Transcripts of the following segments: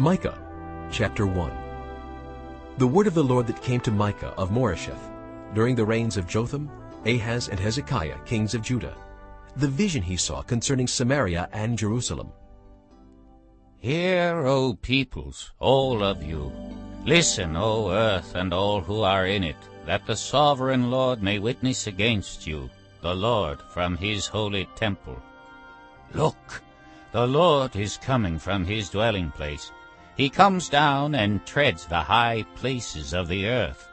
Micah chapter 1 The word of the Lord that came to Micah of Moresheth during the reigns of Jotham, Ahaz, and Hezekiah, kings of Judah, the vision he saw concerning Samaria and Jerusalem. Hear, O peoples, all of you. Listen, O earth, and all who are in it, that the sovereign Lord may witness against you, the Lord, from his holy temple. Look, the Lord is coming from his dwelling place. He comes down and treads the high places of the earth.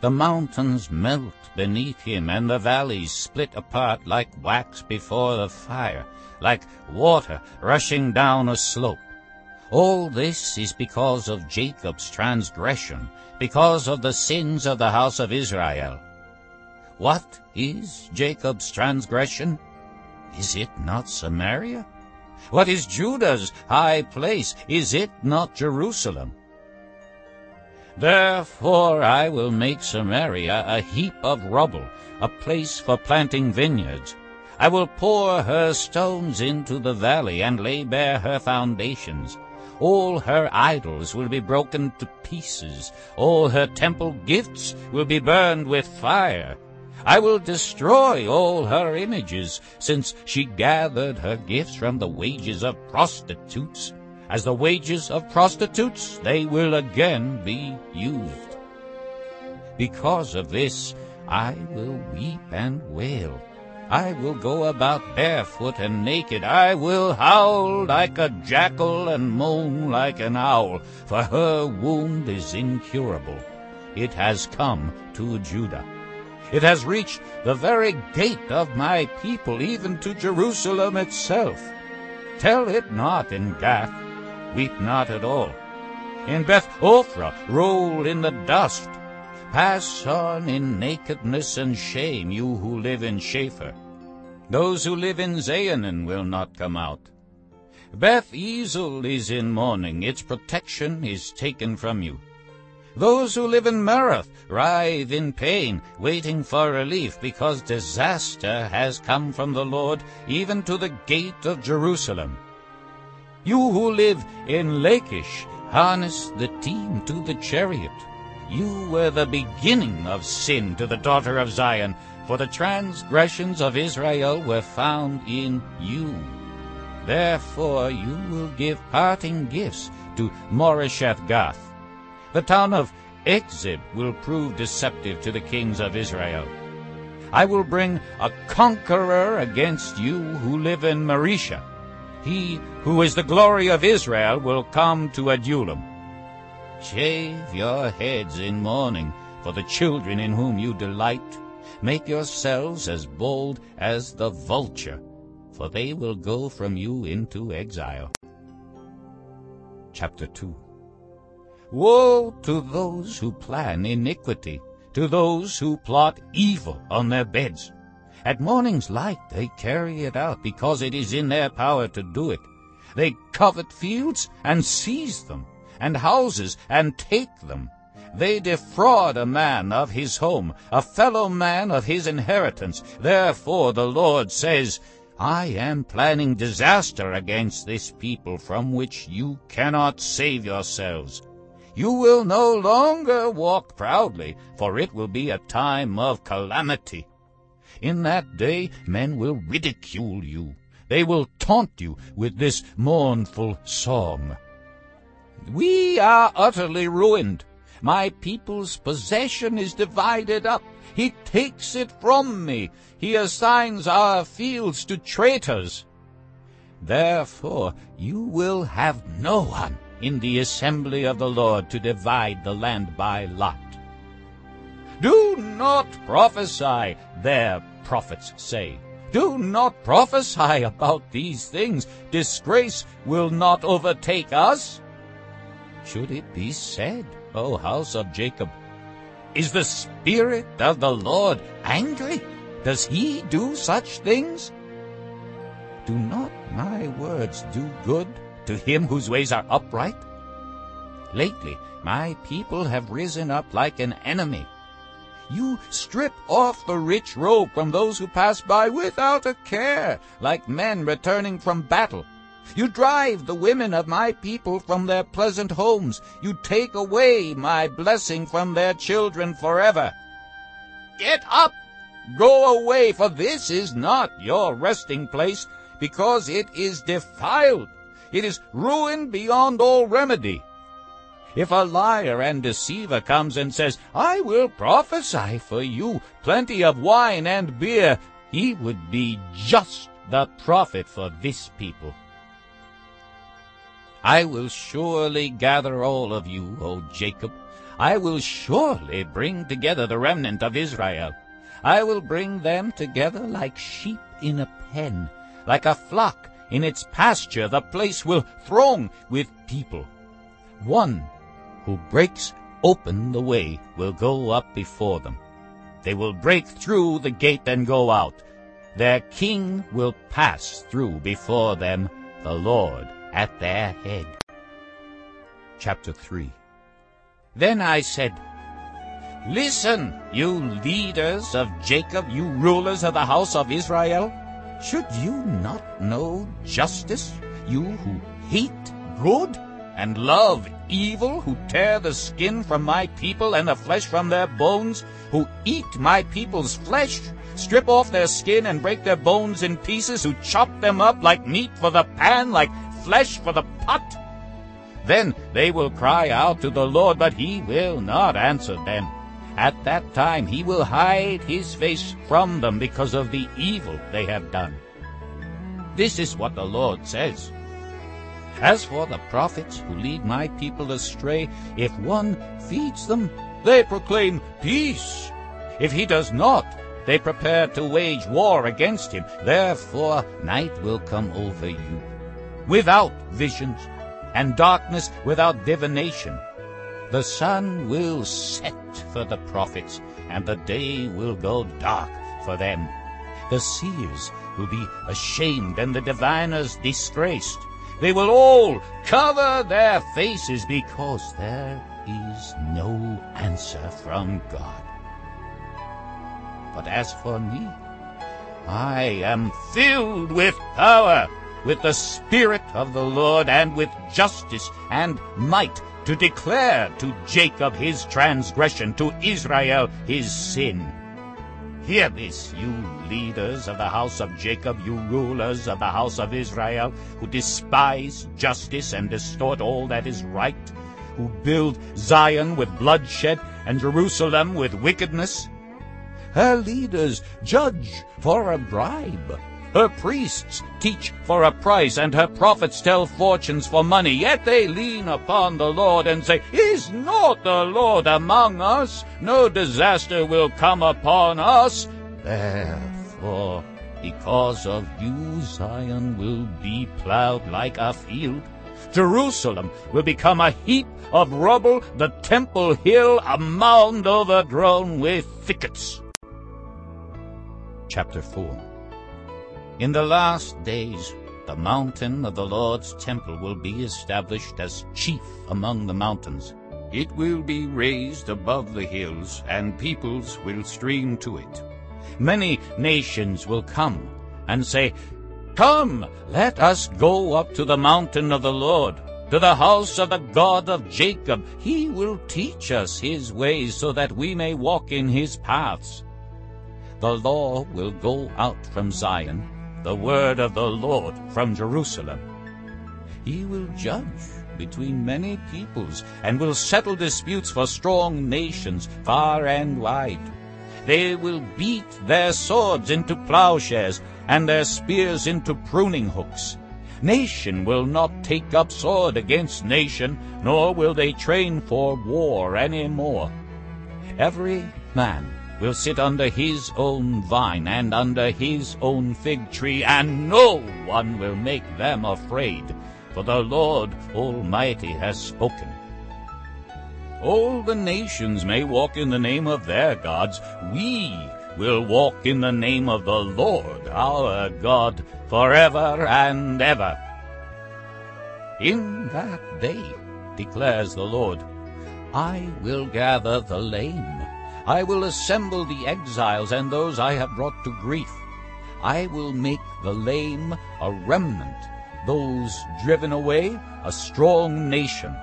The mountains melt beneath him, and the valleys split apart like wax before the fire, like water rushing down a slope. All this is because of Jacob's transgression, because of the sins of the house of Israel. What is Jacob's transgression? Is it not Samaria? What is Judah's high place? Is it not Jerusalem? Therefore I will make Samaria a heap of rubble, a place for planting vineyards. I will pour her stones into the valley and lay bare her foundations. All her idols will be broken to pieces. All her temple gifts will be burned with fire. I will destroy all her images, since she gathered her gifts from the wages of prostitutes. As the wages of prostitutes, they will again be used. Because of this, I will weep and wail. I will go about barefoot and naked. I will howl like a jackal and moan like an owl, for her wound is incurable. It has come to Judah. It has reached the very gate of my people, even to Jerusalem itself. Tell it not in Gath, weep not at all. In Beth Ophrah roll in the dust. Pass on in nakedness and shame, you who live in Shaphir. Those who live in Zaanannim will not come out. Beth Ezel is in mourning, its protection is taken from you. Those who live in Maroth writhe in pain, waiting for relief, because disaster has come from the Lord, even to the gate of Jerusalem. You who live in Lachish, harness the team to the chariot. You were the beginning of sin to the daughter of Zion, for the transgressions of Israel were found in you. Therefore you will give parting gifts to Moresheth Gath. The town of Achzib will prove deceptive to the kings of Israel. I will bring a conqueror against you who live in Mareshah. He who is the glory of Israel will come to Adullam. Shave your heads in mourning for the children in whom you delight. Make yourselves as bold as the vulture, for they will go from you into exile. Chapter 2 Woe to those who plan iniquity, to those who plot evil on their beds. At morning's light they carry it out, because it is in their power to do it. They covet fields and seize them, and houses and take them. They defraud a man of his home, a fellow man of his inheritance. Therefore the Lord says, I am planning disaster against this people from which you cannot save yourselves. You will no longer walk proudly, for it will be a time of calamity. In that day men will ridicule you. They will taunt you with this mournful song. We are utterly ruined. My people's possession is divided up. He takes it from me. He assigns our fields to traitors. Therefore you will have no one in the assembly of the Lord to divide the land by lot. Do not prophesy, their prophets say. Do not prophesy about these things. Disgrace will not overtake us. Should it be said, O house of Jacob, Is the Spirit of the Lord angry? Does he do such things? Do not my words do good to him whose ways are upright? Lately my people have risen up like an enemy. You strip off the rich robe from those who pass by without a care, like men returning from battle. You drive the women of my people from their pleasant homes. You take away my blessing from their children forever. Get up! Go away, for this is not your resting place, because it is defiled. It is ruined beyond all remedy. If a liar and deceiver comes and says, I will prophesy for you plenty of wine and beer, he would be just the prophet for this people. I will surely gather all of you, O Jacob. I will surely bring together the remnant of Israel. I will bring them together like sheep in a pen, like a flock in its pasture. The place will throng with people. One who breaks open the way will go up before them. They will break through the gate and go out. Their king will pass through before them, the Lord at their head. Chapter 3 Then I said, Listen, you leaders of Jacob, you rulers of the house of Israel. Should you not know justice, you who hate good and love evil, who tear the skin from my people and the flesh from their bones, who eat my people's flesh, strip off their skin and break their bones in pieces, who chop them up like meat for the pan, like flesh for the pot? Then they will cry out to the Lord, but he will not answer them. At that time he will hide his face from them because of the evil they have done. This is what the Lord says. As for the prophets who lead my people astray, if one feeds them, they proclaim peace. If he does not, they prepare to wage war against him. Therefore night will come over you without visions, and darkness without divination. The sun will set for the prophets, and the day will go dark for them. The seers will be ashamed, and the diviners disgraced. They will all cover their faces because there is no answer from God. But as for me, I am filled with power with the Spirit of the Lord, and with justice and might, to declare to Jacob his transgression, to Israel his sin. Hear this, you leaders of the house of Jacob, you rulers of the house of Israel, who despise justice and distort all that is right, who build Zion with bloodshed and Jerusalem with wickedness. Her leaders judge for a bribe, her priests teach for a price, and her prophets tell fortunes for money. Yet they lean upon the Lord and say, Is not the Lord among us? No disaster will come upon us. Therefore, because of you, Zion will be plowed like a field. Jerusalem will become a heap of rubble, the temple hill a mound overgrown with thickets. Chapter 4 in the last days the mountain of the Lord's temple will be established as chief among the mountains. It will be raised above the hills, and peoples will stream to it. Many nations will come and say, Come, let us go up to the mountain of the Lord, to the house of the God of Jacob. He will teach us his ways so that we may walk in his paths. The law will go out from Zion, the word of the Lord from Jerusalem. He will judge between many peoples, and will settle disputes for strong nations far and wide. They will beat their swords into plowshares, and their spears into pruning hooks. Nation will not take up sword against nation, nor will they train for war any more. Every man will sit under his own vine and under his own fig tree, and no one will make them afraid, for the Lord Almighty has spoken. All the nations may walk in the name of their gods. We will walk in the name of the Lord our God forever and ever. In that day, declares the Lord, I will gather the lame I will assemble the exiles and those I have brought to grief. I will make the lame a remnant, those driven away, a strong nation.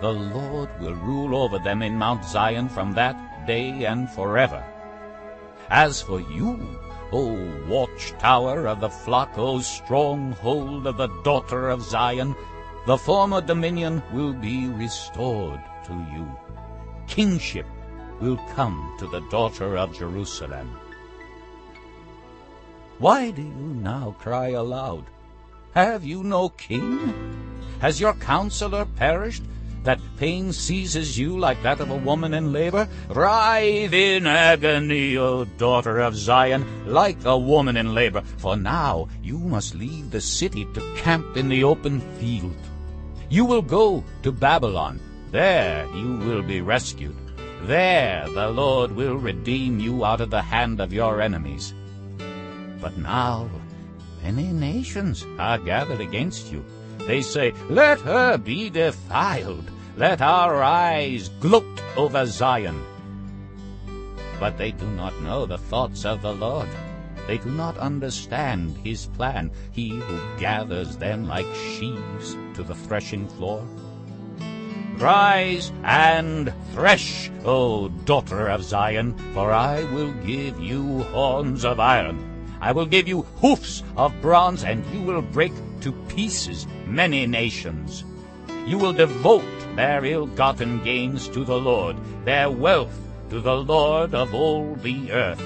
The Lord will rule over them in Mount Zion from that day and forever. As for you, O watchtower of the flock, O stronghold of the daughter of Zion, the former dominion will be restored to you. Kingship will come to the daughter of Jerusalem. Why do you now cry aloud? Have you no king? Has your counselor perished? That pain seizes you like that of a woman in labor? Writhe in agony, O daughter of Zion, like a woman in labor. For now you must leave the city to camp in the open field. You will go to Babylon. There you will be rescued. There the Lord will redeem you out of the hand of your enemies. But now many nations are gathered against you. They say, Let her be defiled. Let our eyes gloat over Zion. But they do not know the thoughts of the Lord. They do not understand his plan, he who gathers them like sheaves to the threshing floor. Rise and thresh, O daughter of Zion, for I will give you horns of iron. I will give you hoofs of bronze, and you will break to pieces many nations. You will devote their ill-gotten gains to the Lord, their wealth to the Lord of all the earth.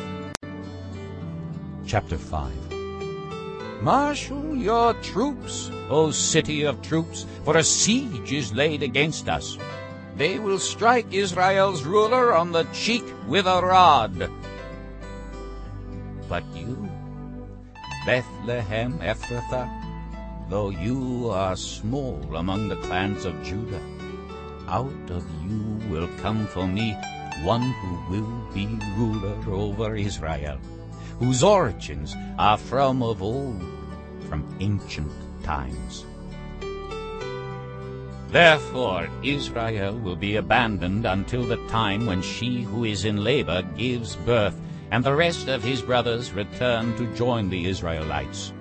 Chapter 5 Marshal your troops, O city of troops, for a siege is laid against us. They will strike Israel's ruler on the cheek with a rod. But you, Bethlehem Ephrathah, though you are small among the clans of Judah, out of you will come for me one who will be ruler over Israel whose origins are from of old, from ancient times. Therefore Israel will be abandoned until the time when she who is in labor gives birth, and the rest of his brothers return to join the Israelites.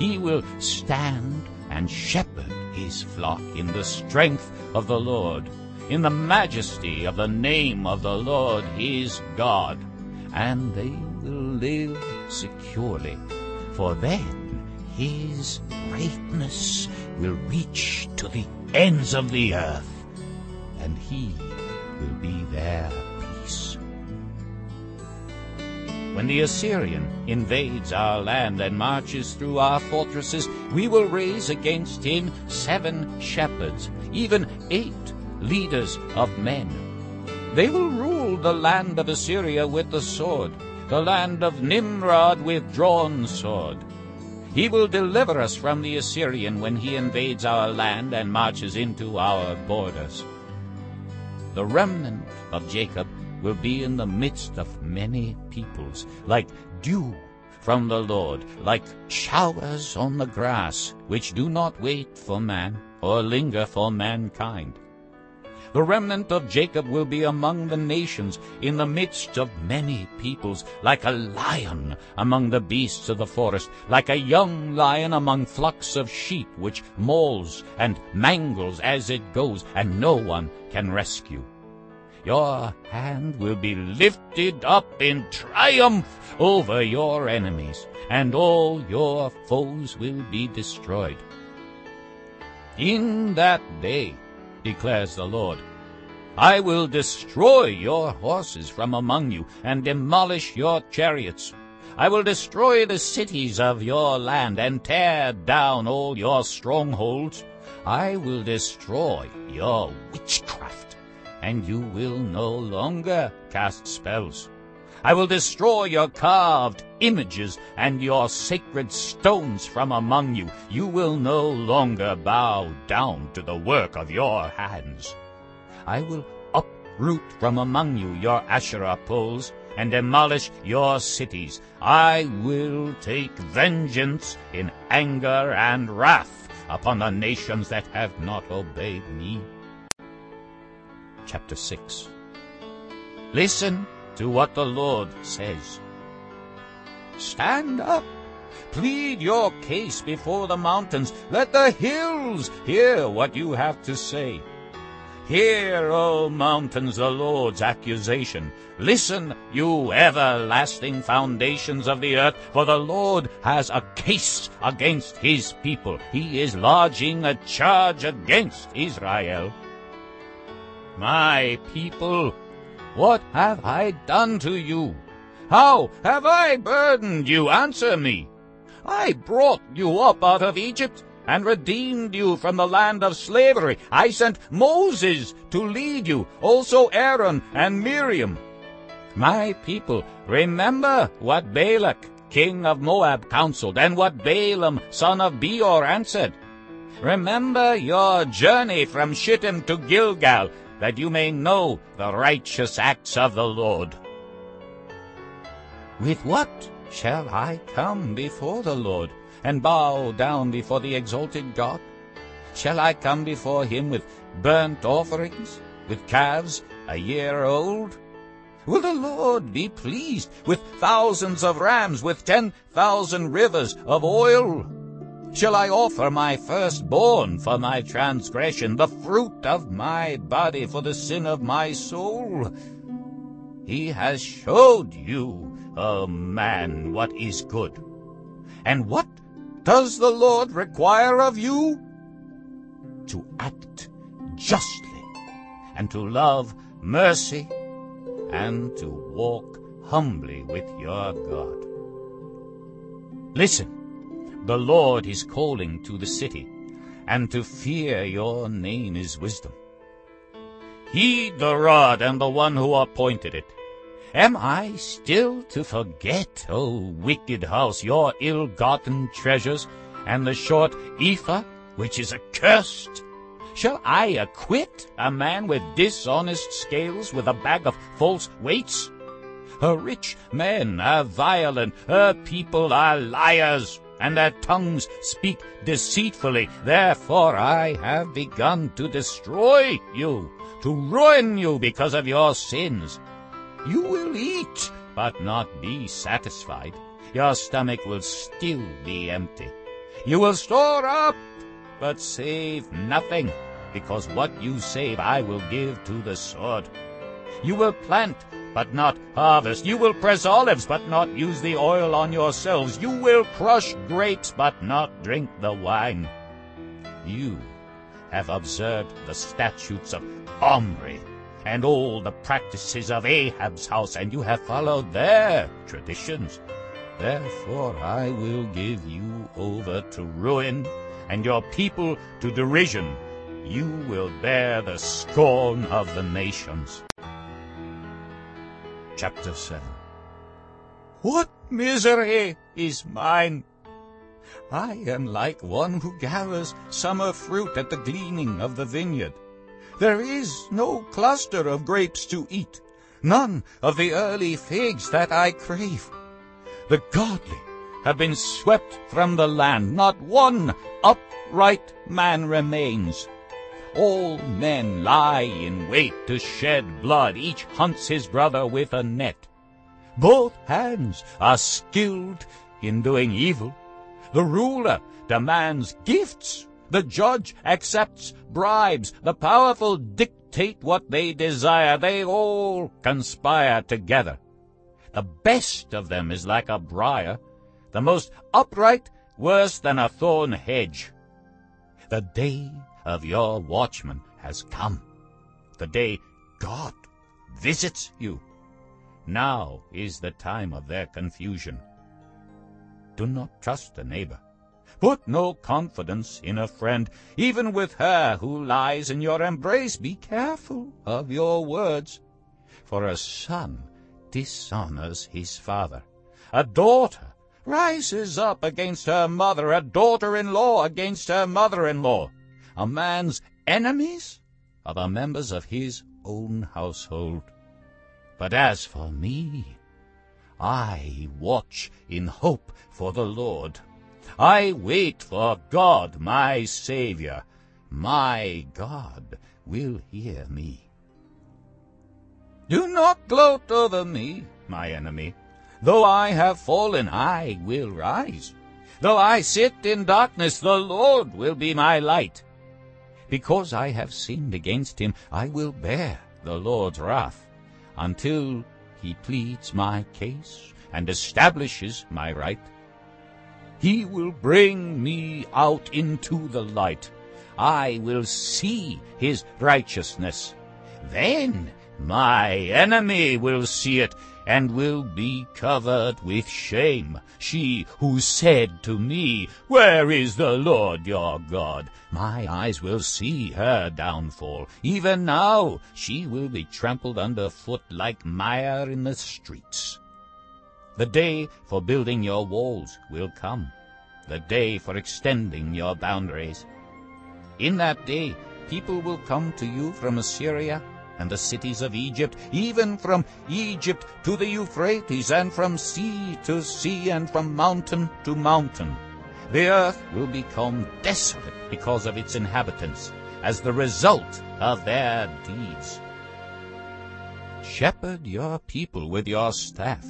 He will stand and shepherd his flock in the strength of the Lord, in the majesty of the name of the Lord his God, and they will live securely, for then his greatness will reach to the ends of the earth, and he will be their peace. When the Assyrian invades our land and marches through our fortresses, we will raise against him seven shepherds, even eight leaders of men. They will rule the land of Assyria with the sword, the land of Nimrod with drawn sword. He will deliver us from the Assyrian when he invades our land and marches into our borders. The remnant of Jacob will be in the midst of many peoples, like dew from the Lord, like showers on the grass, which do not wait for man or linger for mankind. The remnant of Jacob will be among the nations, in the midst of many peoples, like a lion among the beasts of the forest, like a young lion among flocks of sheep, which mauls and mangles as it goes, and no one can rescue. Your hand will be lifted up in triumph over your enemies, and all your foes will be destroyed. In that day declares the Lord. I will destroy your horses from among you, and demolish your chariots. I will destroy the cities of your land, and tear down all your strongholds. I will destroy your witchcraft, and you will no longer cast spells. I will destroy your carved images and your sacred stones from among you. You will no longer bow down to the work of your hands. I will uproot from among you your Asherah poles and demolish your cities. I will take vengeance in anger and wrath upon the nations that have not obeyed me. Chapter 6 Listen to what the Lord says. Stand up, Plead your case before the mountains. Let the hills hear what you have to say. Hear, O mountains, the Lord's accusation. Listen, you everlasting foundations of the earth, for the Lord has a case against his people. He is lodging a charge against Israel. My people, what have I done to you? How have I burdened you? Answer me. I brought you up out of Egypt and redeemed you from the land of slavery. I sent Moses to lead you, also Aaron and Miriam. My people, remember what Balak, king of Moab, counseled, and what Balaam, son of Beor, answered. Remember your journey from Shittim to Gilgal, that you may know the righteous acts of the Lord. With what shall I come before the Lord? and bow down before the exalted God? Shall I come before him with burnt offerings, with calves a year old? Will the Lord be pleased with thousands of rams, with ten thousand rivers of oil? Shall I offer my firstborn for my transgression, the fruit of my body for the sin of my soul? He has showed you, O man, what is good. And what does the Lord require of you? To act justly, and to love mercy, and to walk humbly with your God. Listen, the Lord is calling to the city, and to fear your name is wisdom. Heed the rod and the one who appointed it. Am I still to forget, O wicked house, your ill-gotten treasures, and the short ephah, which is accursed? Shall I acquit a man with dishonest scales, with a bag of false weights? Her rich men are violent, her people are liars, and their tongues speak deceitfully. Therefore I have begun to destroy you, to ruin you because of your sins. You will eat, but not be satisfied. Your stomach will still be empty. You will store up, but save nothing, because what you save I will give to the sword. You will plant, but not harvest. You will press olives, but not use the oil on yourselves. You will crush grapes, but not drink the wine. You have observed the statutes of Omri, and all the practices of Ahab's house, and you have followed their traditions. Therefore I will give you over to ruin, and your people to derision. You will bear the scorn of the nations. Chapter 7 What misery is mine! I am like one who gathers summer fruit at the gleaning of the vineyard. There is no cluster of grapes to eat, none of the early figs that I crave. The godly have been swept from the land, not one upright man remains. All men lie in wait to shed blood, each hunts his brother with a net. Both hands are skilled in doing evil. The ruler demands gifts the judge accepts bribes. The powerful dictate what they desire. They all conspire together. The best of them is like a briar, the most upright worse than a thorn hedge. The day of your watchman has come, the day God visits you. Now is the time of their confusion. Do not trust a neighbor. Put no confidence in a friend, even with her who lies in your embrace. Be careful of your words, for a son dishonors his father. A daughter rises up against her mother, a daughter-in-law against her mother-in-law. A man's enemies are the members of his own household. But as for me, I watch in hope for the Lord. I wait for God, my Savior. My God will hear me. Do not gloat over me, my enemy. Though I have fallen, I will rise. Though I sit in darkness, the Lord will be my light. Because I have sinned against him, I will bear the Lord's wrath, until he pleads my case and establishes my right. He will bring me out into the light. I will see his righteousness. Then my enemy will see it and will be covered with shame. She who said to me, Where is the Lord your God? My eyes will see her downfall. Even now she will be trampled under foot like mire in the streets. The day for building your walls will come, the day for extending your boundaries. In that day people will come to you from Assyria and the cities of Egypt, even from Egypt to the Euphrates, and from sea to sea, and from mountain to mountain. The earth will become desolate because of its inhabitants, as the result of their deeds. Shepherd your people with your staff,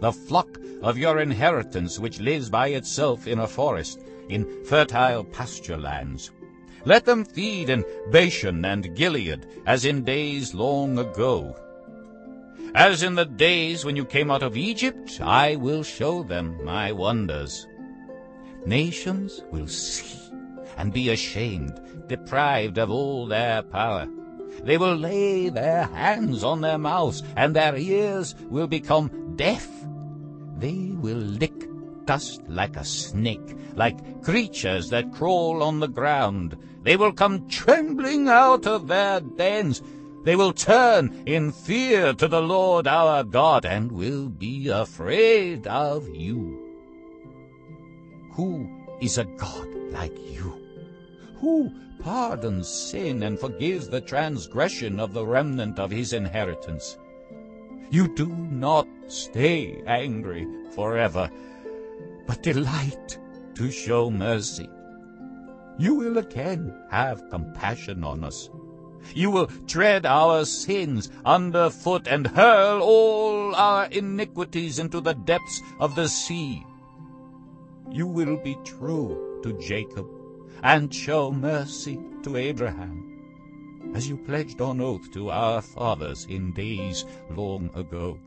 the flock of your inheritance which lives by itself in a forest, in fertile pasture lands. Let them feed in Bashan and Gilead, as in days long ago. As in the days when you came out of Egypt, I will show them my wonders. Nations will see and be ashamed, deprived of all their power. They will lay their hands on their mouths, and their ears will become deaf. They will lick dust like a snake, like creatures that crawl on the ground. They will come trembling out of their dens. They will turn in fear to the Lord our God, and will be afraid of you. Who is a God like you? Who pardons sin and forgives the transgression of the remnant of his inheritance? You do not stay angry forever, but delight to show mercy you will again have compassion on us. You will tread our sins under foot and hurl all our iniquities into the depths of the sea. You will be true to Jacob and show mercy to Abraham, as you pledged on oath to our fathers in days long ago.